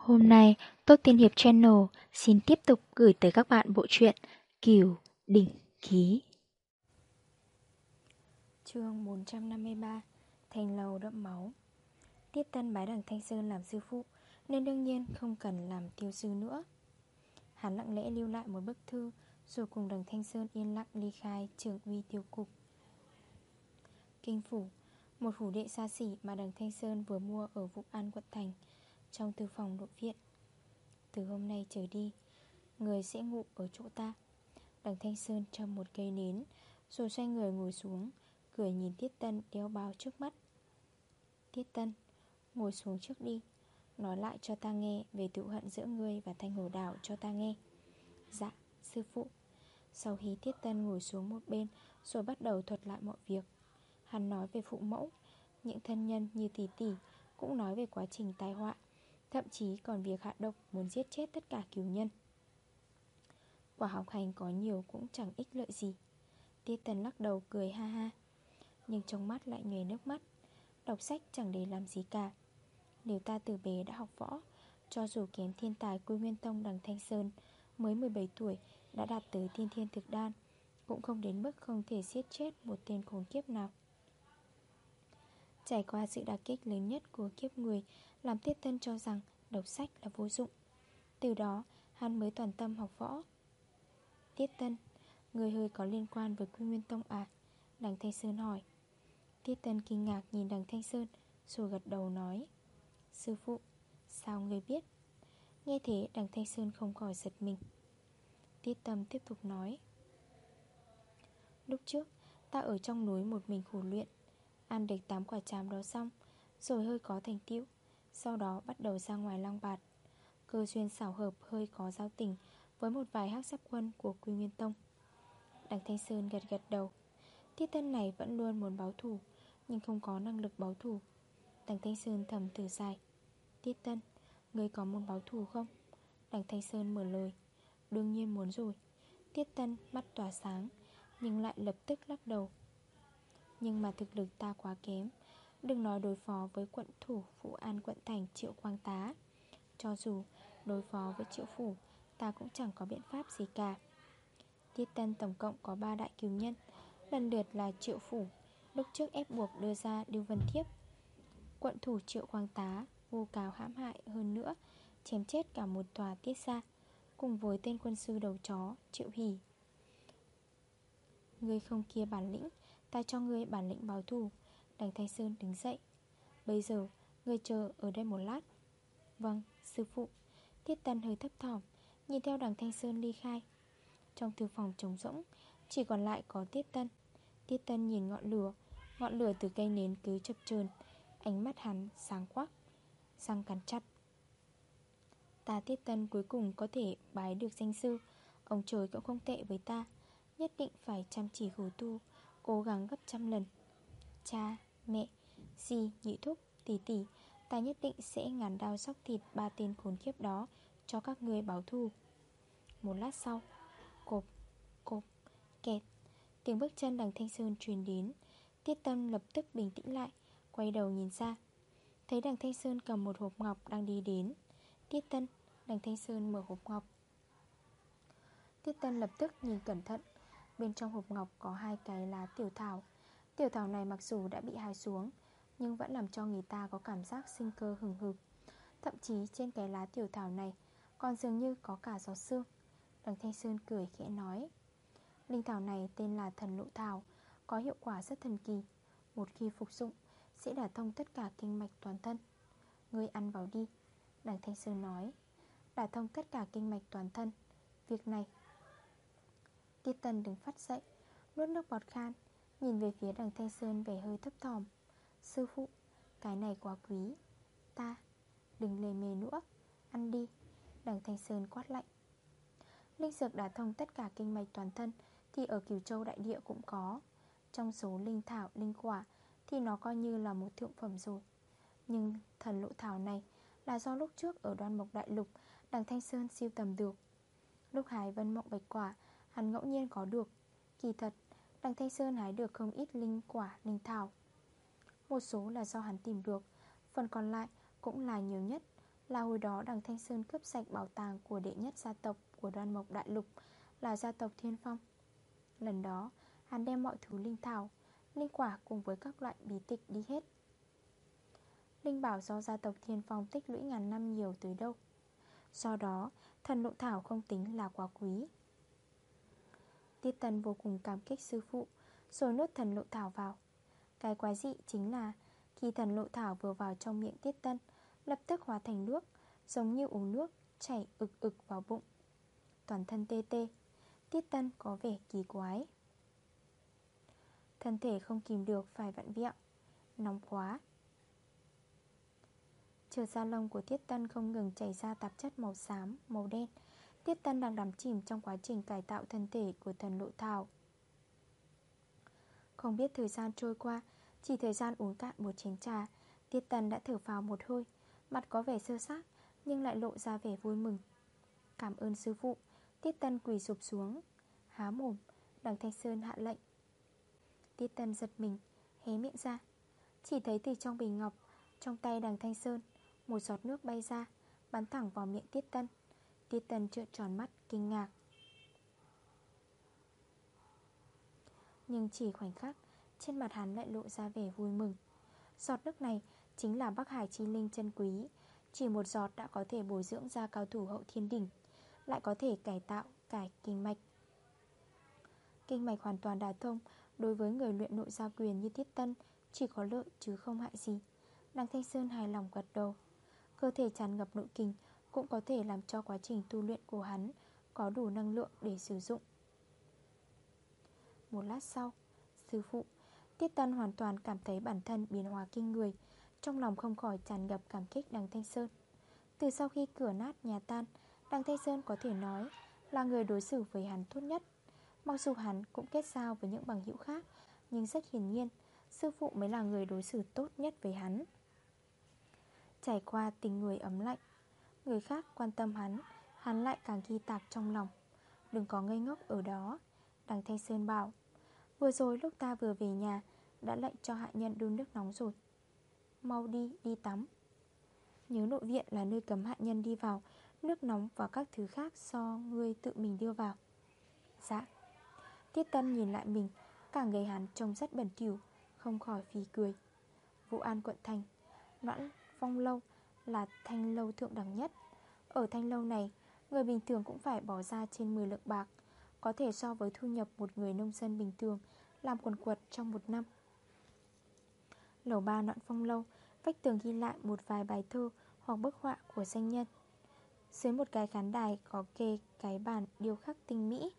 Hôm nay, Tốt Tiên Hiệp Channel xin tiếp tục gửi tới các bạn bộ truyện Kiều Đỉnh Ký. chương 453 Thành lầu đậm máu. Tiết tân bái đằng Thanh Sơn làm sư phụ Nên đương nhiên không cần làm tiêu sư nữa. Hắn lặng lẽ lưu lại một bức thư Rồi cùng đằng Thanh Sơn yên lặng ly khai trường uy tiêu cục. Kinh phủ Một phủ đệ xa xỉ mà đằng Thanh Sơn vừa mua ở Vũ An quận thành trong thư phòng nội viện. Từ hôm nay trở đi Người sẽ ngủ ở chỗ ta. Đằng Thanh Sơn châm một cây nến Rồi xoay người ngồi xuống Cười nhìn Tiết Tân đeo bao trước mắt. Tiết Tân Ngồi xuống trước đi Nói lại cho ta nghe về tự hận giữa ngươi và Thanh Hồ Đảo cho ta nghe. Dạ, sư phụ. Sau khi Tiết Tân ngồi xuống một bên Rồi bắt đầu thuật lại mọi việc. Hắn nói về phụ mẫu Những thân nhân như tỷ tỷ Cũng nói về quá trình tai họa. Thậm chí còn việc hạ độc muốn giết chết tất cả cứu nhân. Quả học hành có nhiều cũng chẳng ích lợi gì. Tiết tần lắc đầu cười ha ha, Nhưng trong mắt lại nhòe nước mắt. Đọc sách chẳng để làm gì cả. Nếu ta từ bé đã học võ, Cho dù kém thiên tài quy nguyên tông đằng Thanh Sơn, Mới 17 tuổi, Đã đạt tới thiên thiên thực đan, Cũng không đến mức không thể giết chết Một tên khốn kiếp nào. Trải qua sự đả kích lớn nhất của kiếp người Làm Tiết Tân cho rằng Đọc sách là vô dụng. Từ đó hắn mới toàn tâm học võ. Tiết Tân Người hơi có liên quan với Quy Nguyên Tông à? Đằng Thanh Sơn hỏi. Tiết Tân kinh ngạc nhìn đằng Thanh Sơn Rồi gật đầu nói. Sư phụ, sao người biết? Nghe thế đằng Thanh Sơn không khỏi giật mình. Tiết Tâm tiếp tục nói. Lúc trước Ta ở trong núi một mình khổ luyện Ăn được 8 quả chàm đó xong Rồi hơi có thành tựu Sau đó bắt đầu ra ngoài lang bạt. Cơ duyên xảo hợp hơi có giao tình Với một vài hắc giáp quân của Quy Nguyên Tông. Đằng Thanh Sơn gật gật đầu. Tiết tân này vẫn luôn muốn báo thủ Nhưng không có năng lực báo thủ Đằng Thanh Sơn thầm thử dài. Tiết tân, ngươi có muốn báo thủ không? Đằng Thanh Sơn mở lời. Đương nhiên muốn rồi. Tiết tân mắt tỏa sáng Nhưng lại lập tức lắc đầu. Nhưng mà thực lực ta quá kém. Đừng nói đối phó với quận thủ Phụ An, quận thành, Triệu Quang Tá. Cho dù đối phó với Triệu Phủ, Ta cũng chẳng có biện pháp gì cả. Tiết Tân tổng cộng có 3 đại cứu nhân. Lần lượt là Triệu Phủ. Lúc trước ép buộc đưa ra Điêu Vân Thiếp, Quận thủ Triệu Quang Tá Vô cáo hãm hại hơn nữa, Chém chết cả một tòa tiết xa, Cùng với tên quân sư đầu chó Triệu Hỷ. Ngươi không kia bản lĩnh Ta cho ngươi bản lĩnh báo thù. Đằng Thanh Sơn đứng dậy. Bây giờ, ngươi chờ ở đây một lát. Vâng sư phụ. Tiết Tân hơi thấp thỏm, Nhìn theo đằng Thanh Sơn ly khai. Trong thư phòng trống rỗng, Chỉ còn lại có Tiết Tân. Tiết Tân nhìn ngọn lửa. Ngọn lửa từ cây nến cứ chập chờn. Ánh mắt hắn sáng quắc, Răng cắn chặt. Ta Tiết Tân cuối cùng có thể bái được danh sư. Ông trời cũng không tệ với ta. Nhất định phải chăm chỉ khổ tu. Cố gắng gấp trăm lần. Cha, mẹ, dì, nhị thúc, tỷ tỷ Ta nhất định sẽ ngàn đao sóc thịt ba tên khốn kiếp đó Cho các người báo thù. Một lát sau Cộp, cộp, kẹt Tiếng bước chân đằng Thanh Sơn truyền đến. Tiết tâm lập tức bình tĩnh lại Quay đầu nhìn ra. Thấy đằng Thanh Sơn cầm một hộp ngọc đang đi đến. Tiết tân Đằng Thanh Sơn mở hộp ngọc. Tiết tân lập tức nhìn cẩn thận Bên trong hộp ngọc có hai cái lá tiểu thảo. Tiểu thảo này mặc dù đã bị hài xuống, Nhưng vẫn làm cho người ta có cảm giác sinh cơ hừng hực. Thậm chí trên cái lá tiểu thảo này Còn dường như có cả gió xương Đằng Thanh Sơn cười khẽ nói, Linh thảo này tên là thần lộ thảo, Có hiệu quả rất thần kỳ. Một khi phục dụng, Sẽ đả thông tất cả kinh mạch toàn thân. Ngươi ăn vào đi. Đằng Thanh Sơn nói, Đả thông tất cả kinh mạch toàn thân. Việc này Tiết tần đứng phát dậy Nuốt nước bọt khan Nhìn về phía đằng Thanh Sơn vẻ hơi thấp thỏm. Sư phụ Cái này quá quý. Ta Đừng lề mề nữa Ăn đi. Đằng Thanh Sơn quát lạnh. Linh dược đã thông tất cả kinh mạch toàn thân Thì ở Cửu Châu Đại Địa cũng có. Trong số linh thảo, linh quả Thì nó coi như là một thượng phẩm rồi. Nhưng thần lộ thảo này Là do lúc trước ở đoan mộc đại lục Đằng Thanh Sơn siêu tầm được. Lúc hái vân mộng bạch quả Hắn ngẫu nhiên có được. Kỳ thật Đằng Thanh Sơn hái được không ít linh quả, linh thảo. Một số là do hắn tìm được Phần còn lại cũng là nhiều nhất. Là hồi đó đằng Thanh Sơn cướp sạch bảo tàng của đệ nhất gia tộc của đoan mộc đại lục Là gia tộc Thiên Phong. Lần đó hắn đem mọi thứ linh thảo Linh quả cùng với các loại bí tịch đi hết. Linh bảo do gia tộc Thiên Phong tích lũy ngàn năm nhiều tới đâu. Do đó thần lộ thảo không tính là quá quý. Tiết tần vô cùng cảm kích sư phụ Rồi nuốt thần lộ thảo vào. Cái quái dị chính là Khi thần lộ thảo vừa vào trong miệng tiết tân Lập tức hóa thành nước Giống như uống nước chảy ực ực vào bụng. Toàn thân tê tê Tiết tân có vẻ kỳ quái. Thân thể không kìm được phải vặn vẹo Nóng quá. Chờ da lông của Tiết Tân không ngừng chảy ra tạp chất màu xám, màu đen Tiết Tân đang đắm chìm trong quá trình cải tạo thân thể của thần lộ thảo. Không biết thời gian trôi qua, Chỉ thời gian uống cạn một chén trà, Tiết Tân đã thở vào một hơi, Mặt có vẻ sơ sát Nhưng lại lộ ra vẻ vui mừng. Cảm ơn sư phụ, Tiết Tân quỳ sụp xuống. Há mồm, Đằng Thanh Sơn hạ lệnh. Tiết Tân giật mình, Hé miệng ra. Chỉ thấy từ trong bình ngọc, Trong tay đằng Thanh Sơn, Một giọt nước bay ra, Bắn thẳng vào miệng Tiết Tân Tiết Tần trợn tròn mắt kinh ngạc. Nhưng chỉ khoảnh khắc Trên mặt hắn lại lộ ra vẻ vui mừng. Giọt nước này chính là Bắc Hải Chi Linh chân quý. Chỉ một giọt đã có thể bồi dưỡng ra cao thủ hậu thiên đỉnh Lại có thể cải tạo, cải kinh mạch. Kinh mạch hoàn toàn đả thông Đối với người luyện nội gia quyền như Tiết Tân Chỉ có lợi chứ không hại gì. Đăng Thanh Sơn hài lòng gật đầu. Cơ thể tràn ngập nội kinh cũng có thể làm cho quá trình tu luyện của hắn Có đủ năng lượng để sử dụng. Một lát sau, Sư phụ Tiết Tân hoàn toàn cảm thấy bản thân biến hóa kinh người, Trong lòng không khỏi tràn ngập cảm kích Đằng Thanh Sơn. Từ sau khi cửa nát nhà tan, Đằng Thanh Sơn có thể nói Là người đối xử với hắn tốt nhất. Mặc dù hắn cũng kết giao với những bằng hữu khác, Nhưng rất hiển nhiên, Sư phụ mới là người đối xử tốt nhất với hắn. Trải qua tình người ấm lạnh Người khác quan tâm hắn Hắn lại càng ghi tạc trong lòng. Đừng có ngây ngốc ở đó Đằng Thanh Sơn bảo. Vừa rồi lúc ta vừa về nhà Đã lệnh cho hạ nhân đun nước nóng rồi. Mau đi, đi tắm. Nhớ nội viện là nơi cấm hạ nhân đi vào Nước nóng và các thứ khác do ngươi tự mình đưa vào. Dạ. Tiết Tân nhìn lại mình Cả người hắn trông rất bẩn thỉu Không khỏi phí cười. Vũ An quận thành Noãn Phong Lâu là thanh lâu thượng đẳng nhất. Ở thanh lâu này, Người bình thường cũng phải bỏ ra trên 10 lượng bạc, Có thể so với thu nhập một người nông dân bình thường, Làm quần quật trong một năm. Lầu ba nọn Phong Lâu, Vách tường ghi lại một vài bài thơ Hoặc bức họa của danh nhân. Dưới một cái khán đài có kê cái bàn điêu khắc tinh mỹ.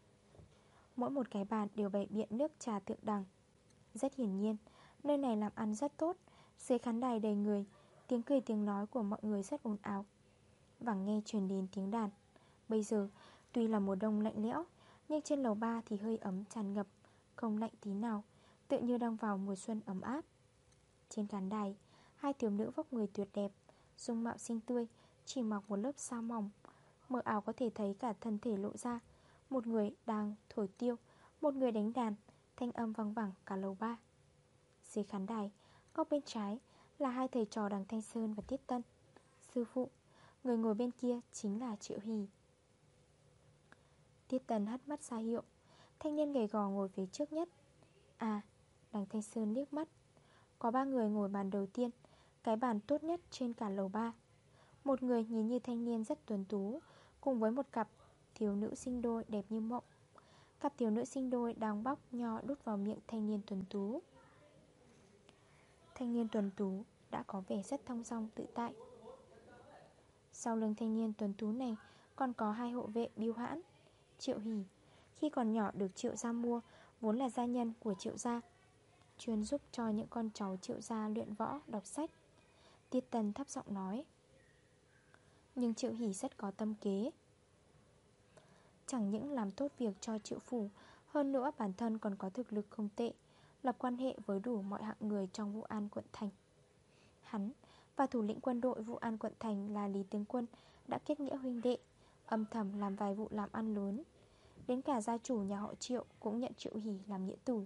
Mỗi một cái bàn đều bày biện nước trà thượng đẳng. Rất hiển nhiên, Nơi này làm ăn rất tốt. Dưới khán đài đầy người Tiếng cười tiếng nói của mọi người rất ồn ào. Vẳng nghe truyền đến tiếng đàn. Bây giờ, tuy là mùa đông lạnh lẽo, Nhưng trên lầu ba thì hơi ấm tràn ngập, Không lạnh tí nào Tự như đang vào mùa xuân ấm áp. Trên khán đài, Hai thiếu nữ vóc người tuyệt đẹp, Dung mạo xinh tươi, Chỉ mặc một lớp sao mỏng. Mở ảo có thể thấy cả thân thể lộ ra, Một người đang thổi tiêu, Một người đánh đàn, Thanh âm vang vẳng cả lầu ba. Dưới khán đài, Góc bên trái là hai thầy trò đằng Thanh Sơn và Tiết Tân. Sư phụ, Người ngồi bên kia chính là Triệu Hỷ Tiết Tân hắt mắt ra hiệu, Thanh niên gầy gò ngồi phía trước nhất. À Đằng Thanh Sơn liếc mắt. Có ba người ngồi bàn đầu tiên, Cái bàn tốt nhất trên cả lầu ba. Một người nhìn như thanh niên rất tuấn tú, Cùng với một cặp thiếu nữ sinh đôi đẹp như mộng. Cặp thiếu nữ sinh đôi đang bóc nho đút vào miệng thanh niên tuấn tú. Thanh niên tuấn tú đã có vẻ rất thong dong tự tại. Sau lưng thanh niên tuần tú này Còn có hai hộ vệ biêu hãn Triệu Hỷ. Khi còn nhỏ được Triệu Gia mua Vốn là gia nhân của Triệu Gia Chuyên giúp cho những con cháu Triệu Gia luyện võ, đọc sách. Tiết Tần thấp giọng nói Nhưng Triệu Hỷ rất có tâm kế. Chẳng những làm tốt việc cho Triệu Phủ Hơn nữa bản thân còn có thực lực không tệ Lập quan hệ với đủ mọi hạng người trong vụ an quận thành. Hắn và thủ lĩnh quân đội vụ an quận thành là Lý Tướng Quân Đã kết nghĩa huynh đệ, Âm thầm làm vài vụ làm ăn lớn. Đến cả gia chủ nhà họ Triệu Cũng nhận Triệu Hỷ làm nghĩa tử.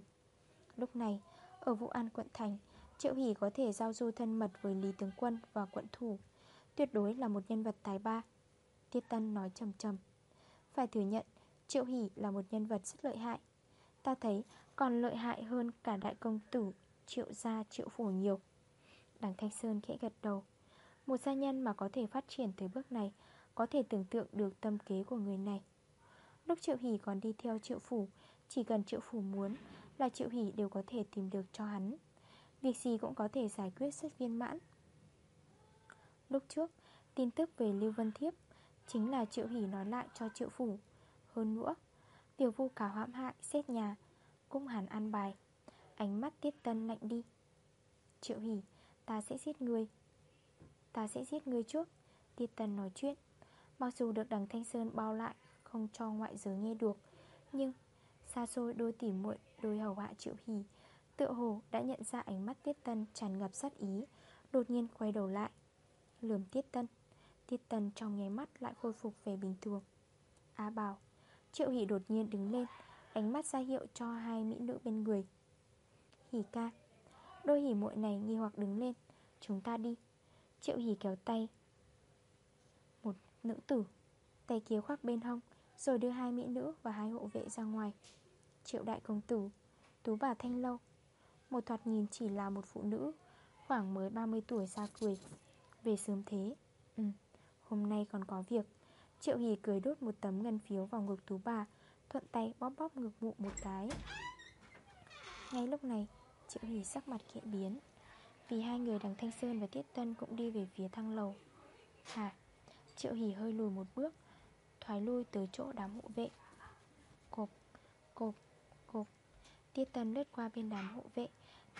Lúc này, ở vụ an quận thành, Triệu Hỷ có thể giao du thân mật với Lý Tướng Quân và quận thủ, Tuyệt đối là một nhân vật tài ba. Tiết Tân nói trầm trầm. Phải thừa nhận, Triệu Hỷ là một nhân vật rất lợi hại. Ta thấy còn lợi hại hơn cả đại công tử Triệu gia, triệu phủ nhiều. Đằng Thanh Sơn khẽ gật đầu. Một gia nhân mà có thể phát triển tới bước này, Có thể tưởng tượng được tâm kế của người này. Lúc Triệu Hỷ còn đi theo Triệu Phủ, Chỉ cần Triệu Phủ muốn Là Triệu Hỷ đều có thể tìm được cho hắn. Việc gì cũng có thể giải quyết rất viên mãn. Lúc trước, Tin tức về Lưu Vân Thiếp Chính là Triệu Hỷ nói lại cho Triệu Phủ. Hơn nữa, Tiểu vu cả hãm hại, xét nhà, Cũng hẳn ăn bài. Ánh mắt tiết tân lạnh đi. Triệu Hỷ Ta sẽ giết người. Ta sẽ giết người trước Tiết tần nói chuyện. Mặc dù được đằng Thanh Sơn bao lại Không cho ngoại giới nghe được Nhưng xa xôi đôi tỉ muội Đôi hầu hạ Triệu hỉ, Tựa hồ đã nhận ra ánh mắt Tiết Tân tràn ngập sát ý Đột nhiên quay đầu lại. Lườm Tiết Tân Tiết Tân trong nháy mắt lại khôi phục về bình thường. Á bảo Triệu Hỷ đột nhiên đứng lên Ánh mắt ra hiệu cho hai mỹ nữ bên người. Hỷ ca Đôi hỉ muội này nghi hoặc đứng lên. Chúng ta đi. Triệu hỉ kéo tay. Một nữ tử. Tay kia khoác bên hông Rồi đưa hai mỹ nữ và hai hộ vệ ra ngoài. Triệu đại công tử Tú bà Thanh Lâu. Một thoạt nhìn chỉ là một phụ nữ Khoảng mới 30 tuổi ra cười. Về sớm thế. Ừ, hôm nay còn có việc. Triệu hỉ cười đốt một tấm ngân phiếu vào ngực tú bà Thuận tay bóp bóp ngực mụ một cái. Ngay lúc này Triệu Hỷ sắc mặt khẽ biến. Vì hai người đằng Thanh Sơn và Tiết Tân cũng đi về phía thang lầu. Hả Triệu Hỷ hơi lùi một bước Thoái lui tới chỗ đám hộ vệ. Cộp, cộp, cộp. Tiết Tân lướt qua bên đám hộ vệ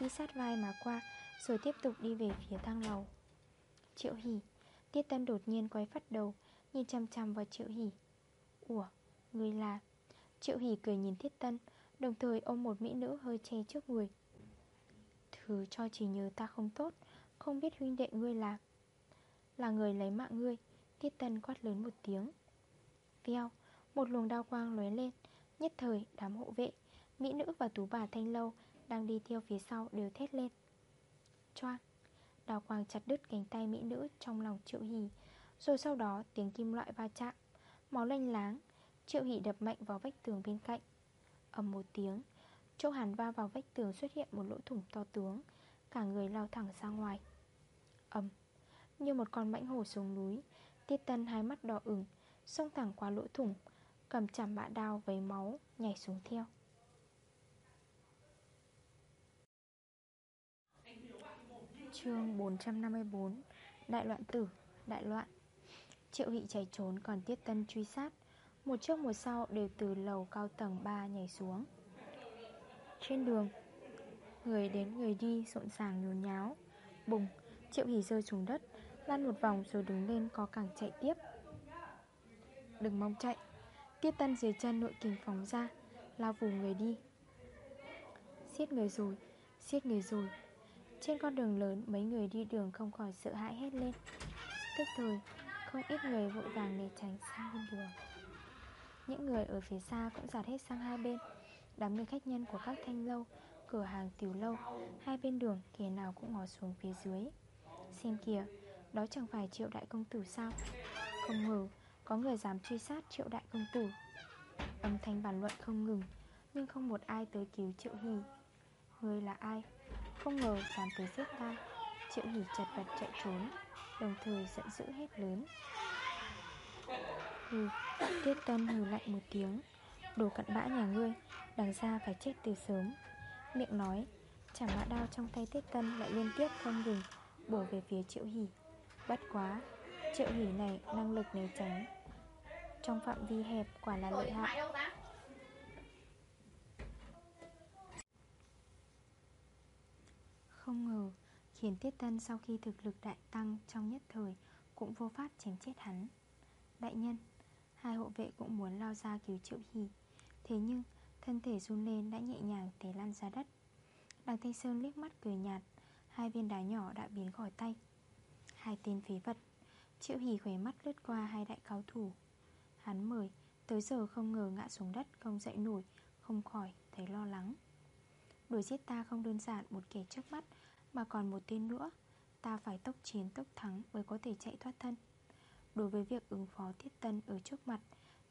Đi sát vai mà qua Rồi tiếp tục đi về phía thang lầu. Triệu Hỷ Tiết Tân đột nhiên quay phát đầu Nhìn chăm chăm vào Triệu Hỷ Ủa, người là? Triệu Hỷ cười nhìn Tiết Tân Đồng thời ôm một mỹ nữ hơi che trước người. Thứ cho chỉ nhớ ta không tốt. Không biết huynh đệ ngươi là Là người lấy mạng ngươi. Tiết Tân quát lớn một tiếng. Veo, một luồng đao quang lóe lên. Nhất thời đám hộ vệ Mỹ nữ và tú bà thanh lâu Đang đi theo phía sau đều thét lên. Choang Đào quang chặt đứt cánh tay mỹ nữ trong lòng triệu hỷ. Rồi sau đó tiếng kim loại va chạm Máu lanh láng Triệu hỷ đập mạnh vào vách tường bên cạnh. Ầm một tiếng Châu hàn va vào vách tường xuất hiện một lỗ thủng to tướng Cả người lao thẳng ra ngoài. Ấm Như một con mãnh hổ xuống núi Tiết tân hai mắt đỏ ửng Xông thẳng qua lỗ thủng Cầm chảm bạ đao với máu Nhảy xuống theo. Chương 454 Đại loạn tử, đại loạn. Triệu hị chạy trốn còn tiết tân truy sát. Một trước một sau đều từ lầu cao tầng 3 nhảy xuống. Trên đường. Người đến người đi rộn ràng nhốn nháo. Bùng, triệu hỉ rơi xuống đất Lăn một vòng rồi đứng lên có càng chạy tiếp. Đừng mong chạy. Tiết tân dưới chân nội kình phóng ra Lao vù người đi. Xiết người rồi Xiết người rồi. Trên con đường lớn mấy người đi đường không khỏi sợ hãi hết lên. Tức thời Không ít người vội vàng để tránh sang bên đường. Những người ở phía xa cũng giạt hết sang hai bên. Đám người khách nhân của các thanh lâu, Cửa hàng tiểu lâu, Hai bên đường kẻ nào cũng ngó xuống phía dưới. Xem kìa, Đó chẳng phải triệu đại công tử sao? Không ngờ, có người dám truy sát triệu đại công tử. Âm thanh bàn luận không ngừng, Nhưng không một ai tới cứu triệu hỉ. Người là ai? Không ngờ dám tới giết ta. Triệu hỉ chật vật chạy trốn, Đồng thời giận dữ hết lớn. Hừ, Tiết tân hừ lạnh một tiếng. Đồ cặn bã nhà ngươi, Đằng ra phải chết từ sớm. Miệng nói chảm mã đao trong tay Tiết tân lại liên tiếp không ngừng Bổ về phía triệu hỉ Bất quá, Triệu hỉ này năng lực né tránh, Trong phạm vi hẹp quả là lợi hại. Không ngờ, Khiến Tiết Tân sau khi thực lực đại tăng trong nhất thời Cũng vô pháp chém chết hắn. Đại nhân, Hai hộ vệ cũng muốn lao ra cứu triệu hỷ. Thế nhưng, thân thể run lên đã nhẹ nhàng té lăn ra đất. Đằng Thanh Sơn liếc mắt cười nhạt, Hai viên đá nhỏ đã biến khỏi tay. Hai tên phế vật, Triệu hỉ khỏe mắt lướt qua hai đại cao thủ. Hắn mời, Tới giờ không ngờ ngã xuống đất, không dậy nổi, Không khỏi thấy lo lắng. Đuổi giết ta không đơn giản một kẻ trước mắt, Mà còn một tên nữa. Ta phải tốc chiến tốc thắng mới có thể chạy thoát thân. Đối với việc ứng phó thiết tân ở trước mặt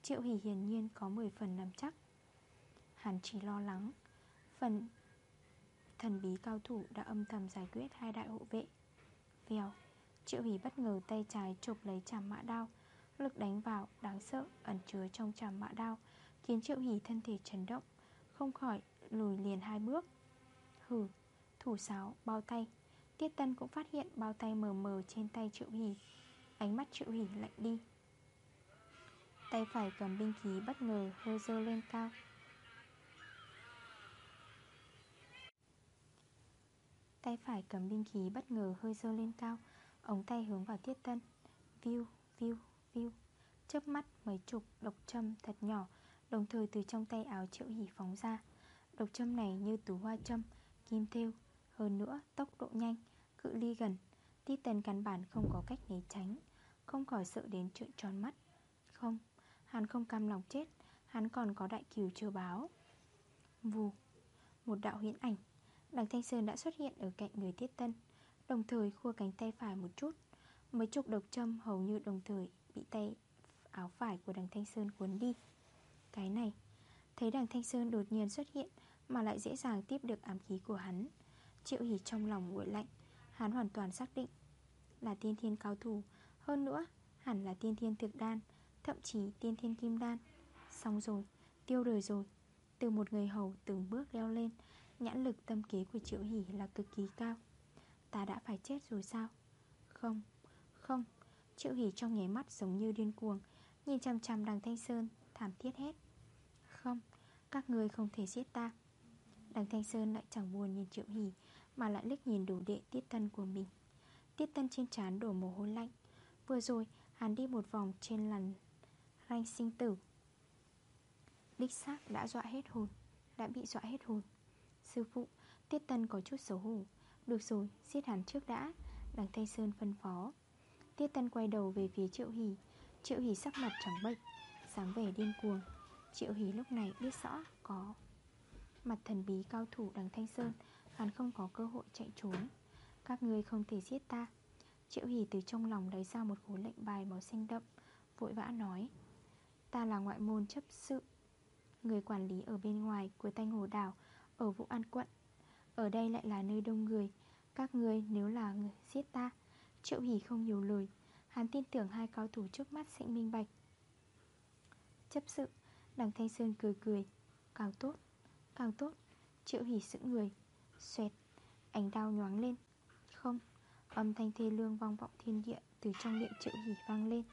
Triệu Hỷ hiển nhiên có 10 phần nắm chắc. Hắn chỉ lo lắng, Phần thần bí cao thủ đã âm thầm giải quyết hai đại hộ vệ. Vèo, Triệu Hỷ bất ngờ tay trái chụp lấy chàm mã đao, Lực đánh vào đáng sợ ẩn chứa trong chàm mã đao, Khiến Triệu Hỷ thân thể chấn động, Không khỏi lùi liền hai bước. Hừ, Thủ sáo, bao tay. Tiết Tân cũng phát hiện bao tay mờ mờ trên tay Triệu Hỷ. Ánh mắt Triệu Hỷ lạnh đi. Tay phải cầm binh khí bất ngờ hơi dơ lên cao. Tay phải cầm binh khí bất ngờ hơi dơ lên cao Ống tay hướng vào Tiết Tân View, view, view Chớp mắt mấy chục độc châm thật nhỏ Đồng thời từ trong tay áo Triệu hỉ phóng ra. Độc châm này như tú hoa châm Kim thêu. Hơn nữa tốc độ nhanh Cự ly gần. Tiết tần căn bản không có cách né tránh Không khỏi sợ đến trợn tròn mắt. Không Hắn không cam lòng chết, Hắn còn có đại cửu chưa báo. Vù, Một đạo huyễn ảnh, Đằng Thanh Sơn đã xuất hiện ở cạnh người Tiết Tân, Đồng thời khua cánh tay phải một chút. Mấy chục độc châm hầu như đồng thời Bị tay áo phải của đằng Thanh Sơn cuốn đi. Cái này, Thấy đằng Thanh Sơn đột nhiên xuất hiện Mà lại dễ dàng tiếp được ám khí của hắn, Triệu hỉ trong lòng nguội lạnh, Hắn hoàn toàn xác định Là tiên thiên cao thủ. Hơn nữa, hẳn là tiên thiên thực đan Thậm chí tiên thiên kim đan. Xong rồi, tiêu đời rồi. Từ một người hầu từng bước leo lên Nhãn lực tâm kế của Triệu Hỷ là cực kỳ cao. Ta đã phải chết rồi sao? Không, không. Triệu Hỷ trong nháy mắt giống như điên cuồng Nhìn chăm chăm đằng Thanh Sơn Thảm thiết hết. Không, các người không thể giết ta. Đằng Thanh Sơn lại chẳng buồn nhìn Triệu Hỷ Mà lại liếc nhìn đủ đệ tiết tân của mình. Tiết tân trên trán đổ mồ hôi lạnh. Vừa rồi hắn đi một vòng trên lằn ranh sinh tử. Đích xác đã dọa hết hồn Đã bị dọa hết hồn. Sư phụ, Tiết Tân có chút xấu hổ. Được rồi, giết hắn trước đã. Đằng Thanh Sơn phân phó. Tiết Tân quay đầu về phía Triệu Hỷ. Triệu Hỷ sắc mặt trắng bệch Sáng vẻ điên cuồng. Triệu Hỷ lúc này biết rõ có Mặt thần bí cao thủ đằng Thanh Sơn Hắn không có cơ hội chạy trốn. Các người không thể giết ta. Triệu Hỷ từ trong lòng lấy ra một khối lệnh bài màu xanh đậm Vội vã nói. Ta là ngoại môn chấp sự. Người quản lý ở bên ngoài của Thanh Hồ Đảo Ở Vũ An Quận Ở đây lại là nơi đông người. Các người nếu là người giết ta Triệu hỉ không nhiều lời. Hắn tin tưởng hai cao thủ trước mắt sẽ minh bạch. Chấp sự Đằng Thanh Sơn cười cười. Càng tốt, càng tốt Triệu hỉ sững người. Xoẹt, ánh đao nhoáng lên. Không, âm thanh thê lương vang vọng thiên địa Từ trong miệng Triệu hỉ vang lên.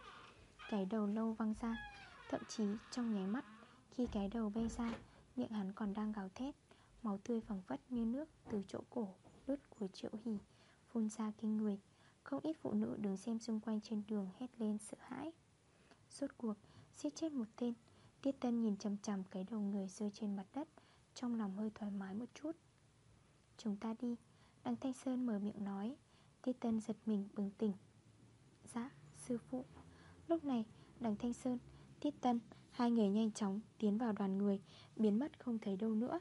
Cái đầu lâu văng ra. Thậm chí trong nháy mắt Khi cái đầu bay ra Miệng hắn còn đang gào thét Máu tươi phẳng phất như nước từ chỗ cổ Đứt của triệu hỉ Phun ra kinh người Không ít phụ nữ đứng xem xung quanh trên đường hét lên sợ hãi. Suốt cuộc Giết chết một tên Tiết tân nhìn chầm chầm cái đầu người rơi trên mặt đất Trong lòng hơi thoải mái một chút. Chúng ta đi Đăng Thanh Sơn mở miệng nói. Tiết tân giật mình bừng tỉnh. Dạ, sư phụ. Lúc này, đằng Thanh Sơn, Tiết Tân Hai người nhanh chóng tiến vào đoàn người Biến mất không thấy đâu nữa.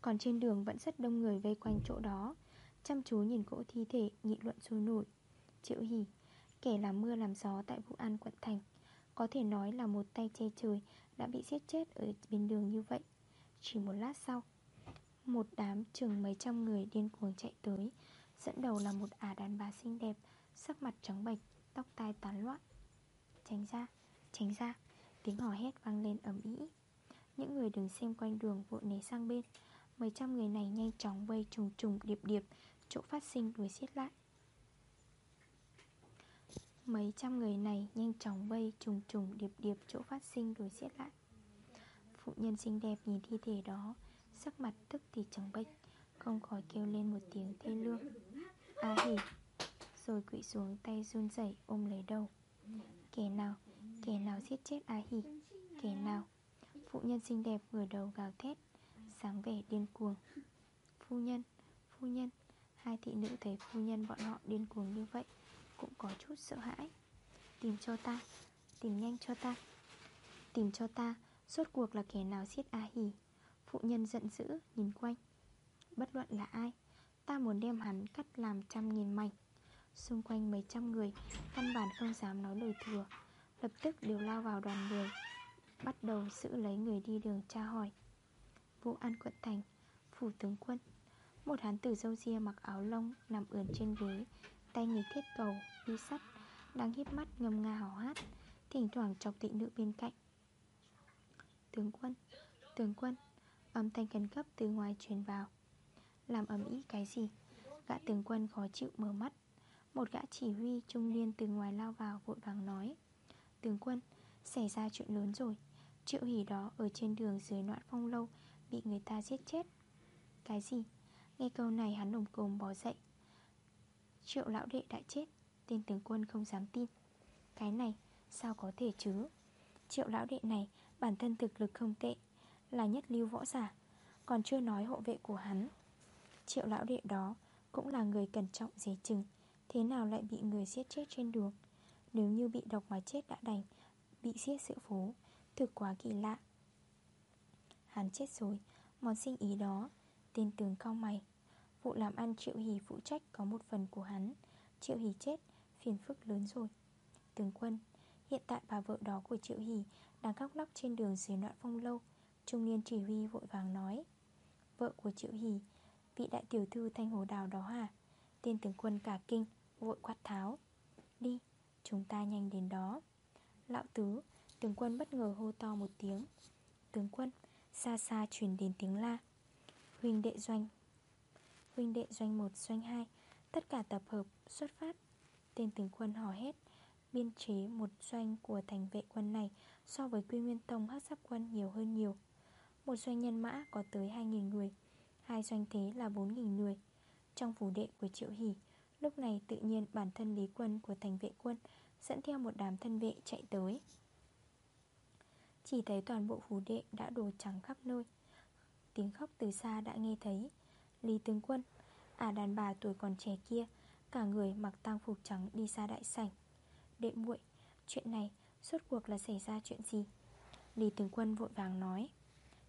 Còn trên đường vẫn rất đông người vây quanh chỗ đó Chăm chú nhìn cỗ thi thể nghị luận sôi nổi. Triệu hỉ Kẻ làm mưa làm gió tại Vũ An quận thành Có thể nói là một tay che trời Đã bị giết chết ở bên đường như vậy. Chỉ một lát sau Một đám chừng mấy trăm người điên cuồng chạy tới Dẫn đầu là một ả đàn bà xinh đẹp Sắc mặt trắng bệch Tóc tai tán loạn. Tránh ra, tránh ra, Tiếng hò hét vang lên ầm ĩ. Những người đứng xem quanh đường vội né sang bên. Mấy trăm người này nhanh chóng vây trùng trùng điệp điệp, Chỗ phát sinh đuổi xiết lại. Mấy trăm người này nhanh chóng vây trùng trùng điệp điệp, chỗ phát sinh đuổi xiết lại. Phụ nhân xinh đẹp nhìn thi thể đó, Sắc mặt tức thì trắng bệch, Không khỏi kêu lên một tiếng thê lương. A à hỉ, Rồi quỵ xuống tay run rẩy ôm lấy đầu. Kẻ nào Kẻ nào giết chết A Hỷ Kẻ nào? Phụ nhân xinh đẹp ngửa đầu gào thét Sáng vẻ điên cuồng. Phu nhân, phu nhân Hai thị nữ thấy phu nhân bọn họ điên cuồng như vậy Cũng có chút sợ hãi. Tìm cho ta Tìm nhanh cho ta Tìm cho ta Suốt cuộc là kẻ nào giết A Hỷ Phụ nhân giận dữ nhìn quanh. Bất luận là ai Ta muốn đem hắn cắt làm trăm nghìn mảnh. Xung quanh mấy trăm người Căn bản không dám nói lời thừa. Lập tức đều lao vào đoàn người Bắt đầu giữ lấy người đi đường tra hỏi. Vũ An quận thành Phủ tướng quân. Một hán tử dâu ria mặc áo lông Nằm ườn trên ghế Tay nghề thiết cầu, bi sắt Đang hiếp mắt ngâm nga hò hát Thỉnh thoảng chọc thị nữ bên cạnh. Tướng quân Tướng quân Âm thanh khẩn cấp từ ngoài truyền vào. Làm ấm ý cái gì? Gã tướng quân khó chịu mở mắt. Một gã chỉ huy trung niên từ ngoài lao vào vội vàng nói. Tướng quân, Xảy ra chuyện lớn rồi. Triệu hỷ đó ở trên đường dưới noạn phong lâu Bị người ta giết chết. Cái gì? Nghe câu này hắn lồng cồm bỏ dậy. Triệu lão đệ đã chết, Tên tướng quân không dám tin. Cái này, sao có thể chứ? Triệu lão đệ này, bản thân thực lực không tệ, Là nhất lưu võ giả, Còn chưa nói hộ vệ của hắn. Triệu lão đệ đó Cũng là người cẩn trọng dễ chừng, Thế nào lại bị người giết chết trên đường? Nếu như bị độc mà chết đã đành, Bị giết giữa phố, Thực quá kỳ lạ. Hắn chết rồi, Món sinh ý đó, Tên tướng cao mày. Vụ làm ăn Triệu Hỷ phụ trách có một phần của hắn. Triệu Hỷ chết, Phiền phức lớn rồi. Tướng quân, Hiện tại bà vợ đó của Triệu Hỷ Đang góc lóc trên đường dưới đoạn phong lâu. Trung niên chỉ huy vội vàng nói, Vợ của Triệu Hỷ, Vị đại tiểu thư Thanh Hồ Đào đó hả? Tên tướng quân cả kinh, Vội quát tháo. Đi chúng ta nhanh đến đó. Lão tứ Tướng quân bất ngờ hô to một tiếng. Tướng quân Xa xa truyền đến tiếng la. Huynh đệ doanh. Huynh đệ doanh 1, doanh 2 Tất cả tập hợp, xuất phát. Tên tướng quân hò hét. Biên chế một doanh của thành vệ quân này So với quy nguyên tông hát giáp quân nhiều hơn nhiều. Một doanh nhân mã có tới 2.000 người. Hai doanh thế là 4.000 người. Trong phủ đệ của Triệu Hỷ Lúc này tự nhiên bản thân lý quân của thành vệ quân Dẫn theo một đám thân vệ chạy tới. Chỉ thấy toàn bộ phủ đệ đã đồ trắng khắp nơi. Tiếng khóc từ xa đã nghe thấy. Lý tướng quân À đàn bà tuổi còn trẻ kia, Cả người mặc tang phục trắng đi xa đại sảnh. Đệ muội, Chuyện này suốt cuộc là xảy ra chuyện gì? Lý tướng quân vội vàng nói.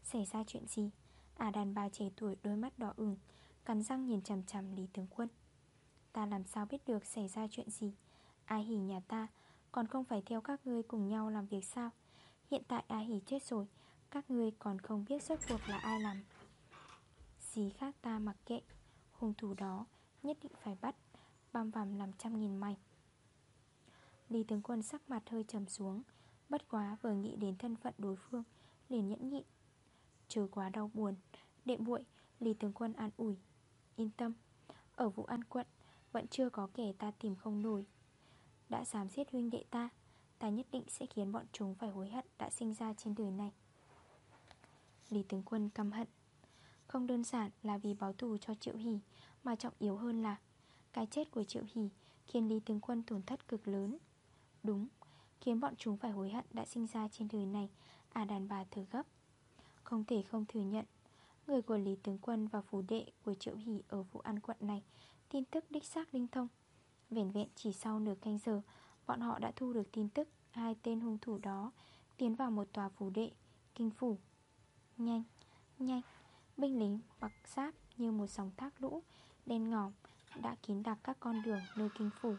Xảy ra chuyện gì? À đàn bà trẻ tuổi đôi mắt đỏ ửng, Cắn răng nhìn chằm chằm Lý tướng quân. Ta làm sao biết được xảy ra chuyện gì? Ai hỉ nhà ta, Còn không phải theo các ngươi cùng nhau làm việc sao? Hiện tại ai hỉ chết rồi, Các ngươi còn không biết suốt cuộc là ai làm. Gì khác ta mặc kệ, Hung thủ đó nhất định phải bắt, Băm vằm làm trăm nghìn mảnh. Lý tướng quân sắc mặt hơi trầm xuống, Bất quá vừa nghĩ đến thân phận đối phương, Liền nhẫn nhịn. Trừ quá đau buồn, Đệ muội, Lý tướng quân an ủi, Yên tâm, Ở vụ an quận, Vẫn chưa có kẻ ta tìm không nổi. Đã dám giết huynh đệ ta Ta nhất định sẽ khiến bọn chúng phải hối hận Đã sinh ra trên đời này. Lý tướng quân căm hận. Không đơn giản là vì báo thù cho Triệu Hỷ, Mà trọng yếu hơn là Cái chết của Triệu Hỷ Khiến Lý tướng quân tổn thất cực lớn. Đúng, Khiến bọn chúng phải hối hận đã sinh ra trên đời này À đàn bà thở gấp. Không thể không thừa nhận, Người của Lý Tướng Quân và phủ đệ của Triệu Hỷ ở vụ ăn quận này Tin tức đích xác linh thông Vẹn vẹn chỉ sau nửa canh giờ Bọn họ đã thu được tin tức Hai tên hung thủ đó Tiến vào một tòa phủ đệ Kinh phủ. Nhanh, nhanh Binh lính mặc giáp như một dòng thác lũ Đen ngòm Đã kín đặc các con đường nơi kinh phủ.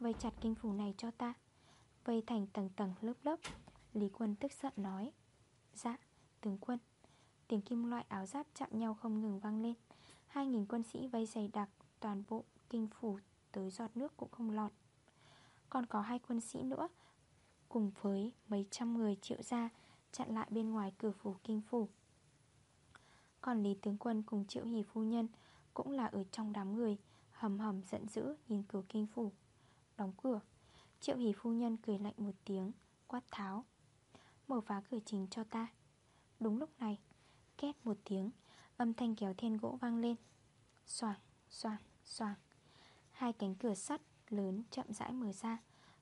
Vây chặt kinh phủ này cho ta Vây thành tầng tầng lớp lớp Lý quân tức giận nói. Dạ, tướng quân Tiếng kim loại áo giáp chạm nhau không ngừng vang lên. Hai nghìn quân sĩ vây dày đặc Toàn bộ kinh phủ tới giọt nước cũng không lọt. Còn có hai quân sĩ nữa Cùng với mấy trăm người triệu gia Chặn lại bên ngoài cửa phủ kinh phủ. Còn Lý Tướng Quân cùng triệu hỷ phu nhân Cũng là ở trong đám người Hầm hầm giận dữ nhìn cửa kinh phủ. Đóng cửa Triệu hỷ phu nhân cười lạnh một tiếng Quát tháo Mở phá cửa chính cho ta. Đúng lúc này Két một tiếng Âm thanh kéo then gỗ vang lên. Xoàng, xoàng, xoàng Hai cánh cửa sắt lớn chậm rãi mở ra.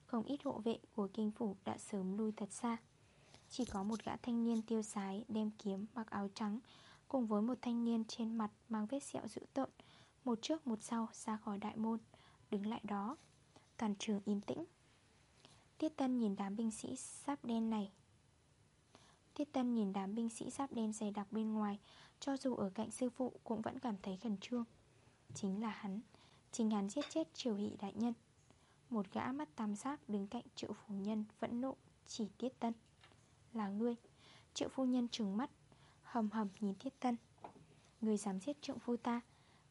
Không ít hộ vệ của kinh phủ đã sớm lui thật xa. Chỉ có một gã thanh niên tiêu sái Đem kiếm mặc áo trắng, Cùng với một thanh niên trên mặt mang vết sẹo dữ tợn, Một trước một sau ra khỏi đại môn, Đứng lại đó, Toàn trường im tĩnh. Tiết Tân nhìn đám binh sĩ sáp đen này. Tiết Tân nhìn đám binh sĩ sáp đen dày đặc bên ngoài, Cho dù ở cạnh sư phụ cũng vẫn cảm thấy khẩn trương. Chính là hắn. Chính hắn giết chết triều hỷ đại nhân. Một gã mắt tam giác đứng cạnh triệu phu nhân Vẫn nộ, chỉ tiết tân. Là ngươi. Triệu phu nhân trừng mắt, Hầm hầm nhìn tiết tân. Ngươi dám giết trượng phu ta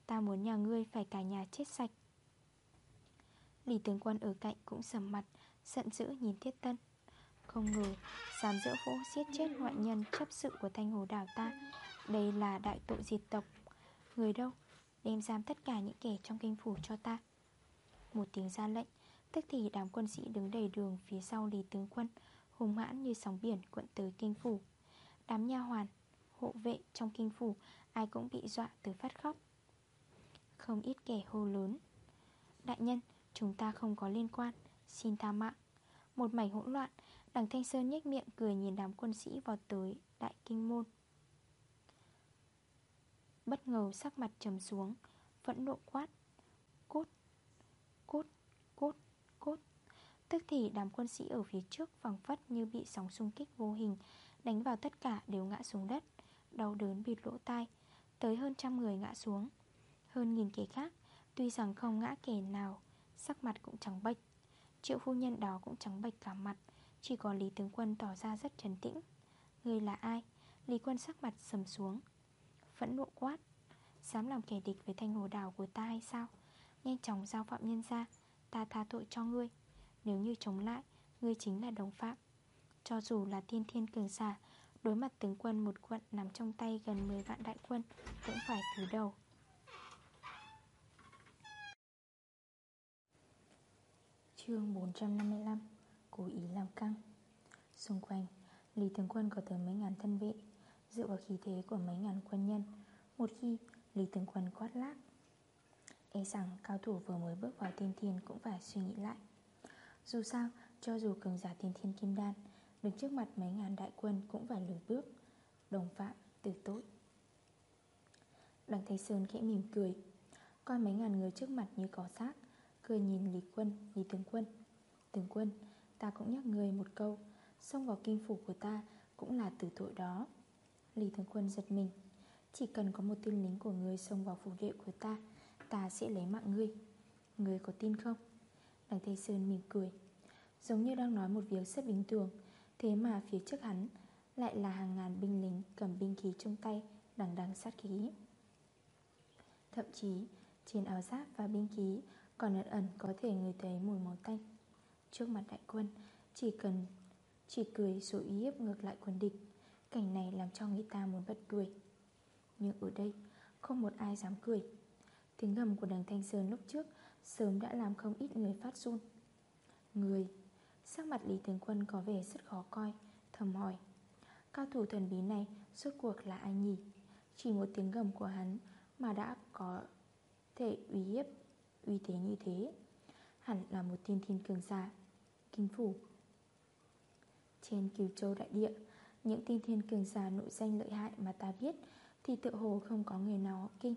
Ta muốn nhà ngươi phải cả nhà chết sạch. Lý tướng quân ở cạnh cũng sầm mặt, Giận dữ nhìn tiết Tân. Không ngờ, dám dỡ phố giết chết ngoại nhân chấp sự của thanh hồ đảo ta. Đây là đại tội diệt tộc. Người đâu? Đem giam tất cả những kẻ trong kinh phủ cho ta. Một tiếng ra lệnh, Tức thì đám quân sĩ đứng đầy đường phía sau Lý tướng quân Hùng hãn như sóng biển cuộn tới kinh phủ. Đám nha hoàn, Hộ vệ trong kinh phủ, Ai cũng bị dọa tới phát khóc. Không ít kẻ hô lớn. Đại nhân, Chúng ta không có liên quan, Xin tha mạng. Một mảnh hỗn loạn, Đằng Thanh Sơn nhếch miệng cười nhìn đám quân sĩ vào tới Đại Kinh Môn. Bất ngờ sắc mặt trầm xuống Vẫn nộ quát. Cút, cút, cút, cút. Tức thì đám quân sĩ ở phía trước phẳng phất như bị sóng xung kích vô hình Đánh vào tất cả đều ngã xuống đất Đau đớn bịt lỗ tai Tới hơn trăm người ngã xuống. Hơn nghìn kẻ khác Tuy rằng không ngã kẻ nào Sắc mặt cũng trắng bệch Triệu phu nhân đó cũng trắng bệch cả mặt Chỉ có Lý Tướng Quân tỏ ra rất trấn tĩnh. Người là ai? Lý Quân sắc mặt sầm xuống. Phẫn nộ quát. Dám làm kẻ địch với thanh hồ đảo của ta hay sao? Nhanh chóng giao phạm nhân ra Ta tha tội cho ngươi. Nếu như chống lại Ngươi chính là đồng phạm. Cho dù là tiên thiên cường giả Đối mặt tướng quân một quận nằm trong tay gần 10 vạn đại quân Cũng phải cúi đầu. Chương 455 Cố ý làm căng. Xung quanh, Lý Tướng Quân có tới mấy ngàn thân vệ. Dựa vào khí thế của mấy ngàn quân nhân. Một khi Lý Tướng Quân quát lác E rằng cao thủ vừa mới bước vào tiên thiên cũng phải suy nghĩ lại. Dù sao, cho dù cường giả tiên thiên kim đan Đứng trước mặt mấy ngàn đại quân cũng phải lùi bước Đồng phạm, từ tội. Đằng Thanh Sơn khẽ mỉm cười Coi mấy ngàn người trước mặt như cỏ xác Cười nhìn Lý Quân, Lý Tướng Quân. Tướng Quân, ta cũng nhắc người một câu Xông vào kinh phủ của ta Cũng là tử tội đó. Lý thường Quân giật mình. Chỉ cần có một tên lính của người xông vào phủ đệ của ta Ta sẽ lấy mạng ngươi. Ngươi có tin không? Đằng Tây Sơn mỉm cười. Giống như đang nói một việc rất bình thường, Thế mà phía trước hắn Lại là hàng ngàn binh lính cầm binh khí trong tay Đằng đằng sát khí. Thậm chí, trên áo giáp và binh khí còn ẩn ẩn có thể người thấy mùi máu tanh. Trước mặt đại quân, Chỉ cần, Chỉ cười rồi uy hiếp ngược lại quân địch. Cảnh này làm cho người ta muốn bật cười. Nhưng ở đây, Không một ai dám cười. Tiếng gầm của đằng Thanh Sơn lúc trước Sớm đã làm không ít người phát run. Người, Sắc mặt Lý Tướng Quân có vẻ rất khó coi, Thầm hỏi. Cao thủ thần bí này suốt cuộc là ai nhỉ? Chỉ một tiếng gầm của hắn Mà đã có thể uy hiếp, uy thế như thế. Hẳn là một tiên thiên cường giả, Kinh phủ, Trên cửu châu đại địa. Những tiên thiên cường giả nội danh lợi hại mà ta biết, Thì tự hồ không có người nào họ kinh.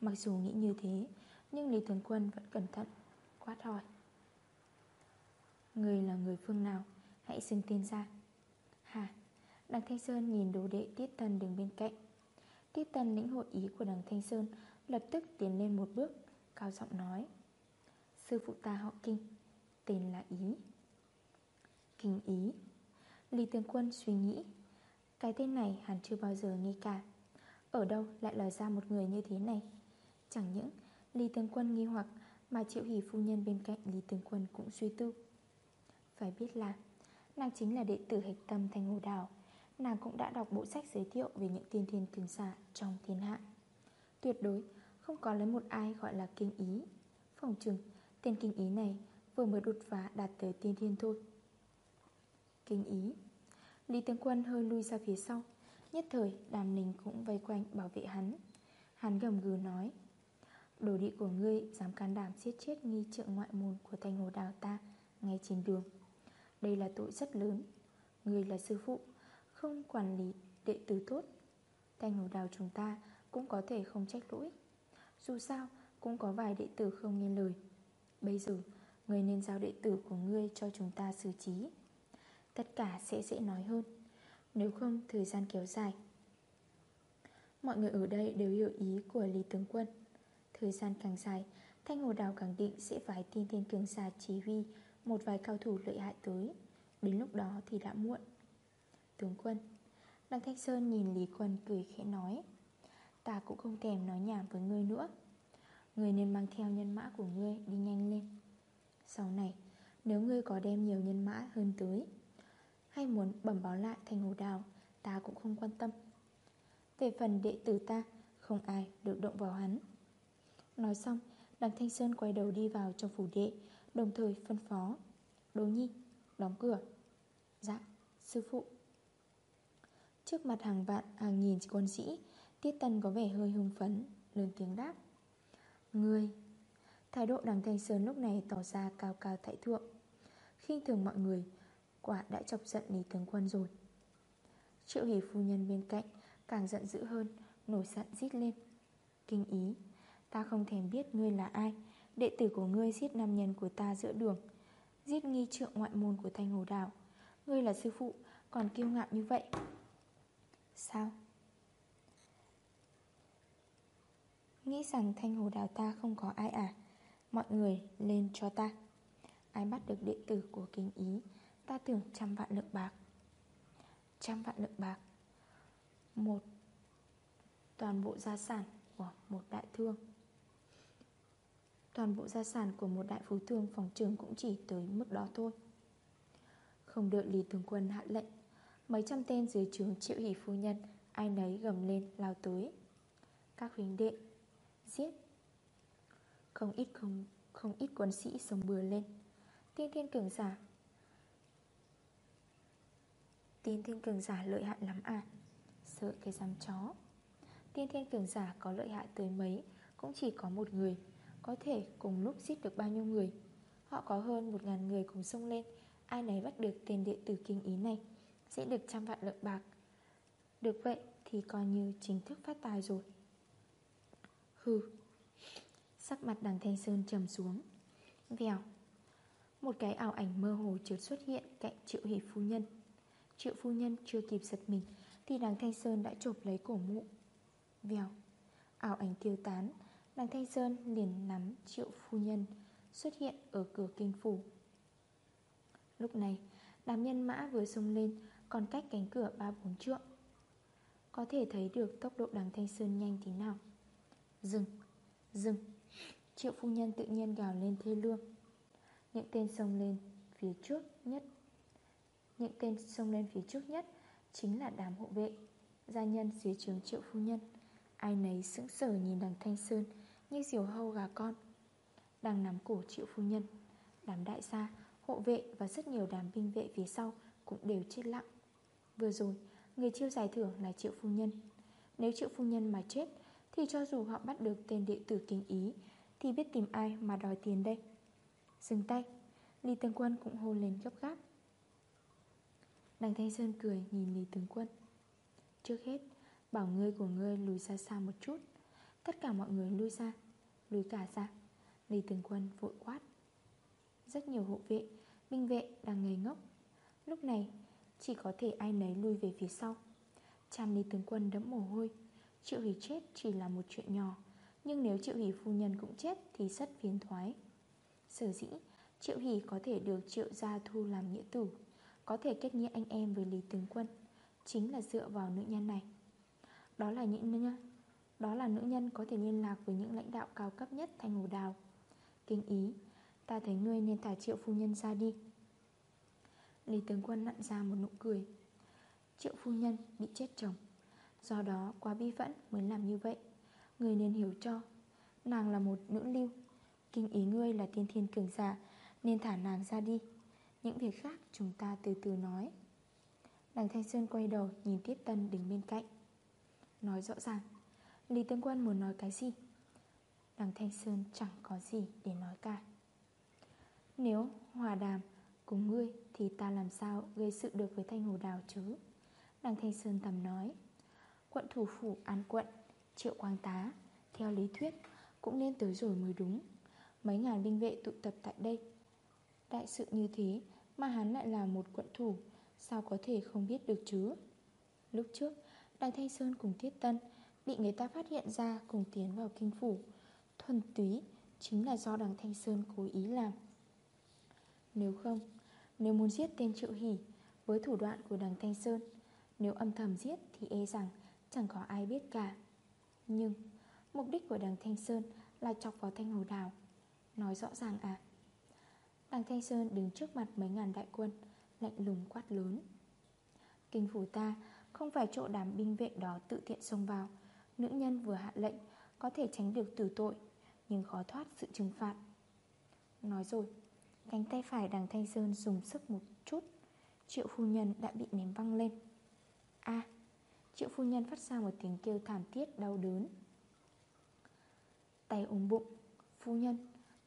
Mặc dù nghĩ như thế, Nhưng Lý Thường Quân vẫn cẩn thận, Quát hỏi. Người là người phương nào? Hãy xưng tên ra. Hà, Đằng Thanh Sơn nhìn đồ đệ Tiết Tân đứng bên cạnh. Tiết Tân lĩnh hội ý của đằng Thanh Sơn, Lập tức tiến lên một bước, Cao giọng nói. Sư phụ ta họ Kinh, Tên là Ý. Kinh Ý Lý Tướng Quân suy nghĩ. Cái tên này hẳn chưa bao giờ nghi cả. Ở đâu lại lòi ra một người như thế này? Chẳng những Lý Tướng Quân nghi hoặc, Mà triệu hỷ phu nhân bên cạnh Lý Tướng Quân cũng suy tư. Phải biết là, Nàng chính là đệ tử hạch tâm thành hồ đảo. Nàng cũng đã đọc bộ sách giới thiệu Về những tiên thiên cường xạ trong thiên hạ. Tuyệt đối không có lấy một ai gọi là kinh ý. Phòng trừng Tên kinh ý này vừa mới đột phá đạt tới tiên thiên thôi. Kinh ý? Lý tướng quân hơi lui ra phía sau. Nhất thời, đàm ninh cũng vây quanh bảo vệ hắn. Hắn gầm gừ nói, Đồ đệ của ngươi dám can đảm giết chết nghi trượng ngoại môn của thanh hồ đào ta ngay trên đường. Đây là tội rất lớn. Ngươi là sư phụ, Không quản lý đệ tử tốt. Thanh hồ đào chúng ta cũng có thể không trách lỗi. Dù sao, cũng có vài đệ tử không nghe lời. Bây giờ, ngươi nên giao đệ tử của ngươi cho chúng ta xử trí. Tất cả sẽ dễ nói hơn. Nếu không, thời gian kéo dài. Mọi người ở đây đều hiểu ý của Lý Tướng Quân. Thời gian càng dài, Thanh Hồ Đào càng định sẽ phải tiên thiên cường giả chỉ huy, Một vài cao thủ lợi hại tới. Đến lúc đó thì đã muộn. Tướng quân Đăng Thanh Sơn nhìn Lý Quân cười khẽ nói, Ta cũng không thèm nói nhảm với ngươi nữa. Ngươi nên mang theo nhân mã của ngươi đi nhanh lên. Sau này, Nếu ngươi có đem nhiều nhân mã hơn tới hay muốn bẩm báo lại thành hồ đào Ta cũng không quan tâm. Về phần đệ tử ta Không ai được động vào hắn. Nói xong Đằng Thanh Sơn quay đầu đi vào trong phủ đệ Đồng thời phân phó. Đố nhi, đóng cửa. Dạ, sư phụ. Trước mặt hàng vạn, hàng nghìn quân sĩ Tiết Tân có vẻ hơi hưng phấn Lớn tiếng đáp. Ngươi Thái độ đằng Thanh Sơn lúc này tỏ ra cao cao tại thượng. Khinh thường mọi người Quả đã chọc giận Lý Tướng Quân rồi. Triệu hỷ phu nhân bên cạnh Càng giận dữ hơn, Nổi giận rít lên. Kinh ý, Ta không thèm biết ngươi là ai, Đệ tử của ngươi giết nam nhân của ta giữa đường, Giết nghi trượng ngoại môn của Thanh Hồ Đảo. Ngươi là sư phụ, Còn kiêu ngạo như vậy. Sao? Nghĩ rằng Thanh Hồ Đảo ta không có ai à Mọi người lên cho ta. Ai bắt được đệ tử của kinh ý Ta tưởng trăm vạn lượng bạc. Trăm vạn lượng bạc. Một, Toàn bộ gia sản của một đại thương. Toàn bộ gia sản của một đại phú thương phòng trường cũng chỉ tới mức đó thôi. Không đợi Lý Tướng Quân hạ lệnh, Mấy trăm tên dưới trướng triệu hỷ phu nhân, Ai nấy gầm lên lao tới. Các huynh đệ, Giết! Không ít không không ít quân sĩ sống bừa lên. Tiên thiên cường giả Tiên thiên cường giả lợi hại lắm à? Sợ cái dám chó. Tiên thiên cường giả có lợi hại tới mấy? Cũng chỉ có một người. Có thể cùng lúc giết được bao nhiêu người? Họ có hơn một ngàn người cùng xông lên. Ai nấy bắt được tên đệ tử kinh ý này, Sẽ được trăm vạn lượng bạc. Được vậy thì coi như chính thức phát tài rồi. Hừ. Sắc mặt đằng Thanh Sơn trầm xuống. Vèo. Một cái ảo ảnh mơ hồ chợt xuất hiện Cạnh triệu hỷ phu nhân. Triệu phu nhân chưa kịp giật mình, Thì đằng Thanh Sơn đã chộp lấy cổ mụ. Vèo, Ảo ảnh tiêu tán Đằng Thanh Sơn liền nắm triệu phu nhân Xuất hiện ở cửa kinh phủ. Lúc này, Đám nhân mã vừa xông lên, Còn cách cánh cửa ba bốn trượng. Có thể thấy được tốc độ đằng Thanh Sơn nhanh thế nào. Dừng Dừng, Triệu phu nhân tự nhiên gào lên thê lương. Những tên xông lên phía trước nhất những tên xông lên phía trước nhất Chính là đám hộ vệ. Gia nhân dưới trường triệu phu nhân. Ai nấy sững sờ nhìn đằng Thanh Sơn Như diều hâu gà con. Đang nắm cổ triệu phu nhân Đám đại gia, hộ vệ và rất nhiều đám binh vệ phía sau Cũng đều chết lặng. Vừa rồi, người chiêu giải thưởng là triệu phu nhân. Nếu triệu phu nhân mà chết Thì cho dù họ bắt được tên đệ tử kinh ý Thì biết tìm ai mà đòi tiền đây? Dừng tay Lý tân Quân cũng hô lên gấp gáp. Đằng Thanh Sơn cười nhìn Lý Tướng Quân. Trước hết Bảo ngươi của ngươi lùi ra xa một chút. Tất cả mọi người lui ra Lùi cả ra. Lý Tướng Quân vội quát. Rất nhiều hộ vệ, binh vệ đang ngây ngốc. Lúc này Chỉ có thể ai nấy lui về phía sau. Chàm Lý Tướng Quân đẫm mồ hôi. Triệu hỷ chết chỉ là một chuyện nhỏ Nhưng nếu triệu hỷ phu nhân cũng chết Thì rất phiền thoái. Sở dĩ Triệu hỷ có thể được triệu gia thu làm nghĩa tử. Có thể kết nghĩa anh em với Lý Tướng Quân, Chính là dựa vào nữ nhân này. Đó là những nữ nhân, Đó là nữ nhân có thể liên lạc với những lãnh đạo cao cấp nhất Thanh Hồ Đào. Kinh ý, Ta thấy ngươi nên thả triệu phu nhân ra đi. Lý Tướng Quân nặn ra một nụ cười. Triệu phu nhân bị chết chồng, Do đó quá bi phẫn mới làm như vậy. Ngươi nên hiểu cho, Nàng là một nữ lưu. Kinh ý ngươi là tiên thiên cường giả, Nên thả nàng ra đi. Những việc khác chúng ta từ từ nói. Đằng Thanh Sơn quay đầu Nhìn Tiết Tân đứng bên cạnh. Nói rõ ràng, Lý Tướng Quân muốn nói cái gì? Đằng Thanh Sơn chẳng có gì để nói cả. Nếu hòa đàm cùng ngươi Thì ta làm sao gây sự được với Thanh Hồ Đào chứ? Đằng Thanh Sơn tầm nói. Quận thủ phủ An Quận, Triệu Quang Tá, Theo lý thuyết, cũng nên tới rồi mới đúng. Mấy ngàn binh vệ tụ tập tại đây. Đại sự như thế mà hắn lại là một quận thủ. Sao có thể không biết được chứ? Lúc trước Đài Thanh Sơn cùng Tiết Tân Bị người ta phát hiện ra cùng tiến vào kinh phủ. Thuần túy Chính là do đằng Thanh Sơn cố ý làm. Nếu không, Nếu muốn giết tên Triệu Hỷ Với thủ đoạn của đằng Thanh Sơn, Nếu âm thầm giết thì e rằng Chẳng có ai biết cả. Nhưng, Mục đích của đằng Thanh Sơn Là chọc vào Thanh Hồ Đào. Nói rõ ràng à Đằng Thanh Sơn đứng trước mặt mấy ngàn đại quân Lạnh lùng quát lớn. Kinh phủ ta không phải chỗ đám binh vệ đó tự tiện xông vào. Nữ nhân vừa hạ lệnh Có thể tránh được tử tội Nhưng khó thoát sự trừng phạt. Nói rồi Cánh tay phải đằng Thanh Sơn dùng sức một chút. Triệu phu nhân đã bị ném văng lên. A Triệu phu nhân phát ra một tiếng kêu thảm thiết đau đớn. Tay ôm bụng Phu nhân,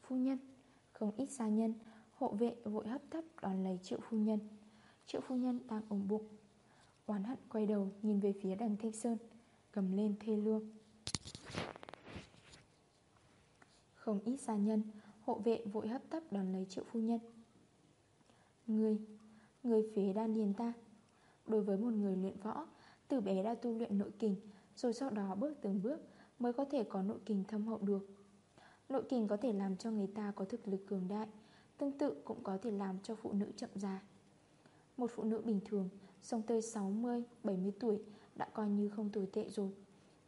phu nhân Không ít gia nhân Hộ vệ vội hấp tấp đón lấy triệu phu nhân. Triệu phu nhân đang ôm bụng. Oán hận quay đầu nhìn về phía đằng Thanh Sơn Cầm lên thê lương. Không ít gia nhân, Hộ vệ vội hấp tấp đón lấy triệu phu nhân. Người Người phế đan điền ta. Đối với một người luyện võ, Từ bé đã tu luyện nội kình, Rồi sau đó bước từng bước Mới có thể có nội kình thâm hậu được. Nội kình có thể làm cho người ta có thực lực cường đại Tương tự cũng có thể làm cho phụ nữ chậm già. Một phụ nữ bình thường Sống tới 60, 70 tuổi Đã coi như không tồi tệ rồi.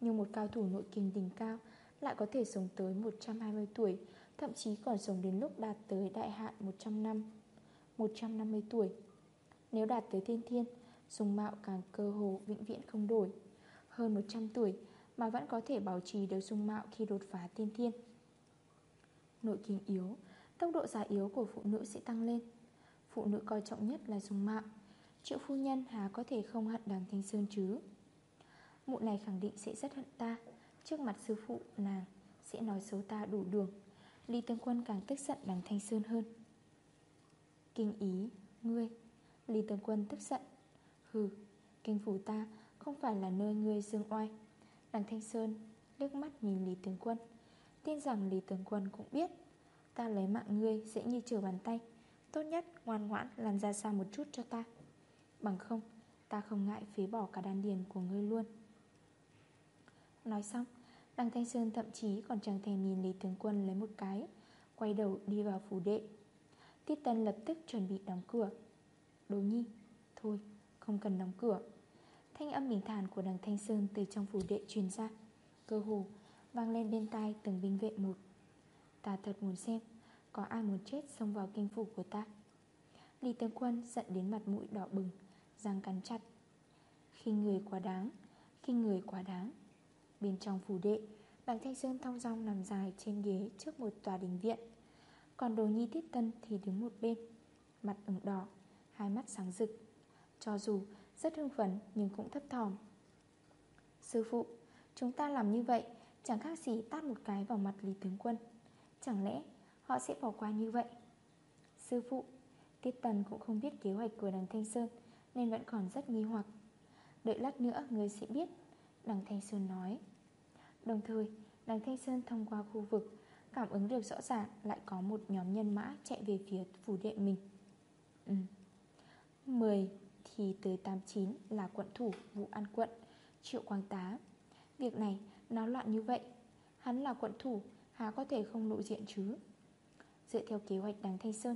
Nhưng một cao thủ nội kinh đỉnh cao Lại có thể sống tới 120 tuổi Thậm chí còn sống đến lúc đạt tới đại hạn 100 năm 150 tuổi. Nếu đạt tới thiên thiên Dung mạo càng cơ hồ vĩnh viễn không đổi. Hơn 100 tuổi Mà vẫn có thể bảo trì được dung mạo khi đột phá tiên thiên. Nội kinh yếu Tốc độ già yếu của phụ nữ sẽ tăng lên. Phụ nữ coi trọng nhất là dùng mạo Triệu phu nhân há có thể không hận đằng Thanh Sơn chứ? Mụ này khẳng định sẽ rất hận ta. Trước mặt sư phụ, nàng Sẽ nói xấu ta đủ đường. Lý Tướng Quân càng tức giận đằng Thanh Sơn hơn. Kinh ý, Ngươi. Lý Tướng Quân tức giận. Hừ, Kinh phủ ta không phải là nơi ngươi dương oai. Đằng Thanh Sơn Lước mắt nhìn Lý Tướng Quân. Tin rằng Lý Tướng Quân cũng biết Ta lấy mạng ngươi dễ như trở bàn tay. Tốt nhất ngoan ngoãn làm ra xa một chút cho ta. Bằng không, Ta không ngại phế bỏ cả đan điền của ngươi luôn. Nói xong Đăng Thanh Sơn thậm chí còn chẳng thèm nhìn Lý Tướng Quân lấy một cái, Quay đầu đi vào phủ đệ. Tiết Tân lập tức chuẩn bị đóng cửa. Đố nhi, Thôi, không cần đóng cửa. Thanh âm bình thản của đằng Thanh Sơn từ trong phủ đệ truyền ra. Cơ hồ, vang lên bên tai từng binh vệ một. Ta thật muốn xem Có ai muốn chết xông vào kinh phủ của ta. Lý Tướng Quân giận đến mặt mũi đỏ bừng, Răng cắn chặt. Khi người quá đáng, Khi người quá đáng. Bên trong phủ đệ Đằng Thanh Sơn thong dong nằm dài trên ghế trước một tòa đình viện. Còn đồ nhi tiết tân thì đứng một bên, Mặt ửng đỏ, Hai mắt sáng rực. Cho dù rất hưng phấn nhưng cũng thấp thỏm. Sư phụ, Chúng ta làm như vậy, Chẳng khác gì tát một cái vào mặt Lý Tướng Quân. Chẳng lẽ họ sẽ bỏ qua như vậy? Sư phụ, Tiết Tần cũng không biết kế hoạch của đằng Thanh Sơn Nên vẫn còn rất nghi hoặc. Đợi lát nữa người sẽ biết, Đằng Thanh Sơn nói. Đồng thời, đằng Thanh Sơn thông qua khu vực, Cảm ứng được rõ ràng lại có một nhóm nhân mã chạy về phía phủ đệ mình. Ừ. 10 thì tới 89 là quận thủ vụ an quận, Triệu Quang Tá. Việc này nó loạn như vậy. Hắn là quận thủ Há có thể không lộ diện chứ? Dựa theo kế hoạch đằng Thanh Sơn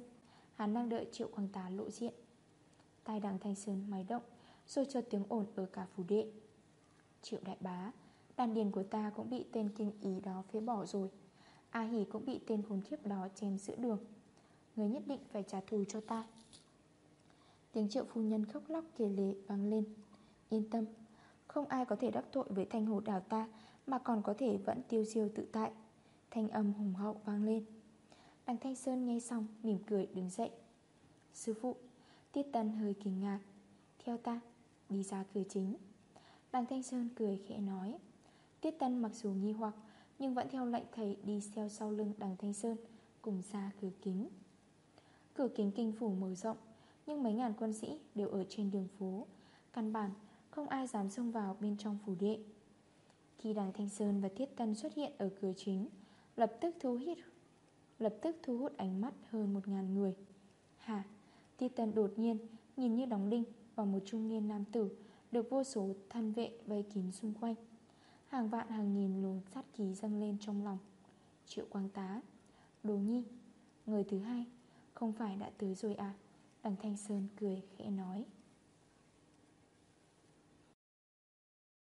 Hắn đang đợi Triệu Quang Tá lộ diện. Tai đằng Thanh Sơn máy động, Rồi cho tiếng ồn ở cả phủ đệ. Triệu đại bá, Đàn điền của ta cũng bị tên kinh ý đó phế bỏ rồi. A Hỷ cũng bị tên khốn khiếp đó chém giữa đường. Người nhất định phải trả thù cho ta. Tiếng triệu phu nhân khóc lóc kề lệ vang lên. Yên tâm, Không ai có thể đắc tội với thanh hồ đảo ta, Mà còn có thể vẫn tiêu diêu tự tại. Thanh âm hùng hậu vang lên. Đằng Thanh Sơn nghe xong, mỉm cười, đứng dậy. Sư phụ. Tiết Tân hơi kinh ngạc. Theo ta, Đi ra cửa chính. Đằng Thanh Sơn cười khẽ nói. Tiết Tân mặc dù nghi hoặc, Nhưng vẫn theo lệnh thầy đi theo sau lưng đằng Thanh Sơn, Cùng ra cửa kính. Cửa kính kinh phủ mở rộng, Nhưng mấy ngàn quân sĩ đều ở trên đường phố. Căn bản không ai dám xông vào bên trong phủ đệ. Khi đằng Thanh Sơn và Tiết Tân xuất hiện ở cửa chính Lập tức thu hút Lập tức thu hút ánh mắt hơn một ngàn người. Hả? Titan đột nhiên nhìn như đóng đinh Vào một trung niên nam tử Được vô số thân vệ vây kín xung quanh. Hàng vạn hàng nghìn luồng sát khí dâng lên trong lòng. Triệu Quang Tá, Đồ nhi, Người thứ hai, Không phải đã tới rồi à? Đằng Thanh Sơn cười khẽ nói.